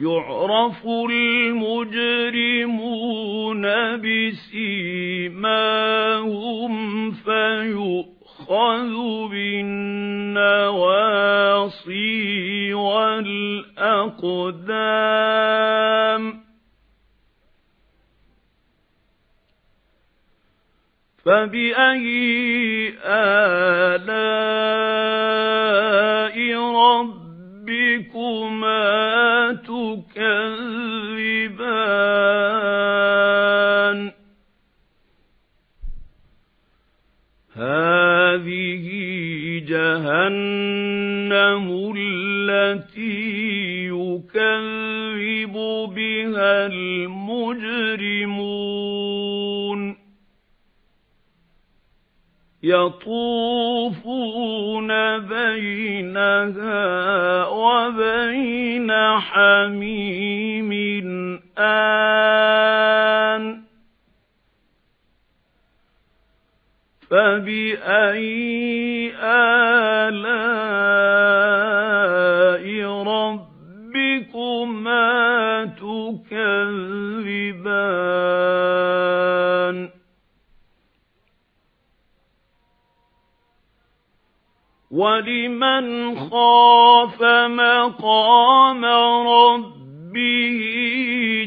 يُعْرَفُ الْمُجْرِمُونَ بِسِيمَاهُمْ فَيُؤْخَذُ بِالنَّوَاصِي وَالْأَقْدَامِ فَبِأَيِّ آلَاءِ هَذِهِ جَهَنَّمُ الَّتِي يُكَذِّبُ بِهَا الْمُجْرِمُونَ. يَطُوفُونَ بَيْنَهَا وَبَيْنَ حَمِيمٍ آنٍ فَبِأَيِّ آلَاءِ رَبِّكُمَا تُكَذِّبَانِ؟ وَلِمَنْ خَافَ مَقَامَ رَبِّهِ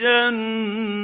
جَنَّتَانِ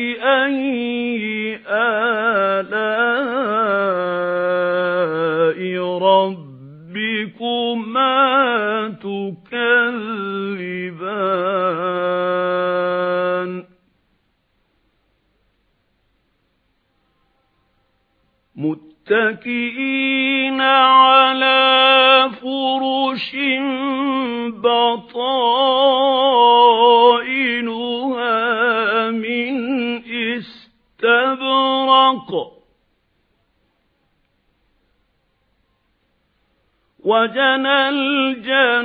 فَبِأَيِّ آلَاءِ رَبِّكُمَا تُكَذِّبَانِ؟ مُتَّكِئِينَ عَلَى فُرُشٍ بَطَائِنُهَا وَجَنَى الْجَنَّتَيْنِ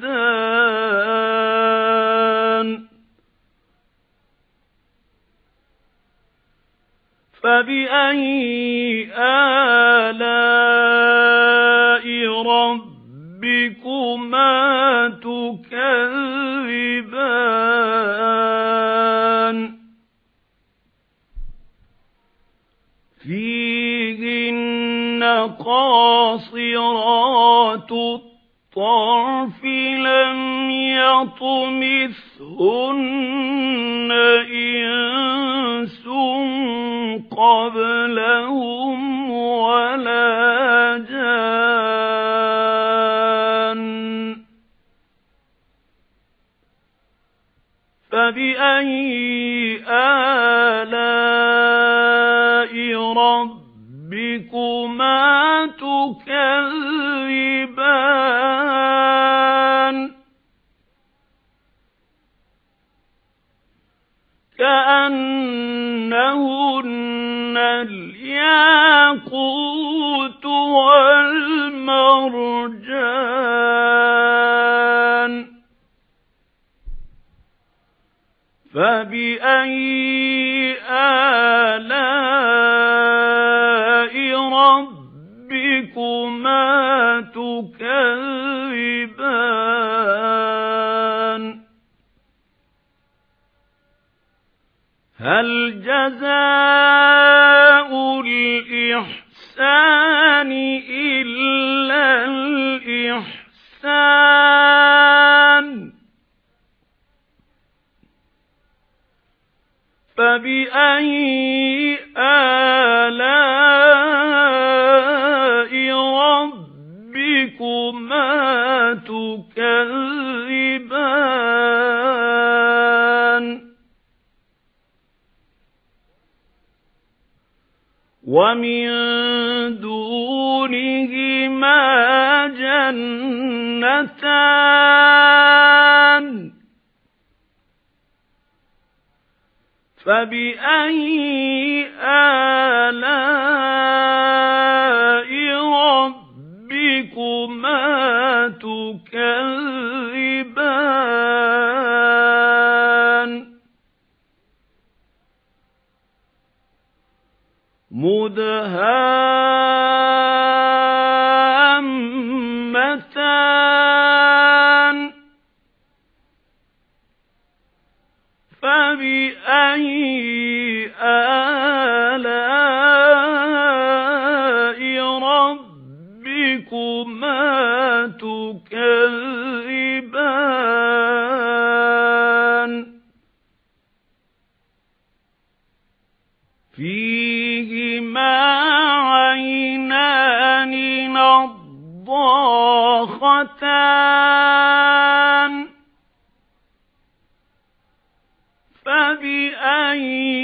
دَانٍ. فَبِأَيِّ آلَاءِ رَبِّكُمَا تُكَذِّبَانِ؟ فِيهِنَّ قَاصِرَاتُ الطَّرْفِ لَمْ يَطْمِثْهُنَّ إِنسٌ قَبْلَهُمْ وَلَا جَانٌّ. فَبِأَيِّ آلَاءِ رَبِّكُمَا تُكَذِّبَانِ كَأَنَّهُنَّ الْيَاقُوتُ وَالْمَرْجَانُ فَبِأَيِّ آلام ما تُكَذِّبَانِ. هَلْ جَزَاءُ الْإِحْسَانِ إِلَّا الْإِحْسَانُ؟ فَبِأَيِّ آلام رَبِّكُمَا تُكَذِّبَانِ وَمِن دُونِهِمَا جَنَّتَانِ فَبِأَيِّ آلَاءِ مُدْهَامَّتَانِ فَبِأَيِّ آلَاءِ رَبِّكُمَا تُكَذِّبَانِ؟ فِيهِمَا نَضَّاخَتَانِ فَبِأَيِّ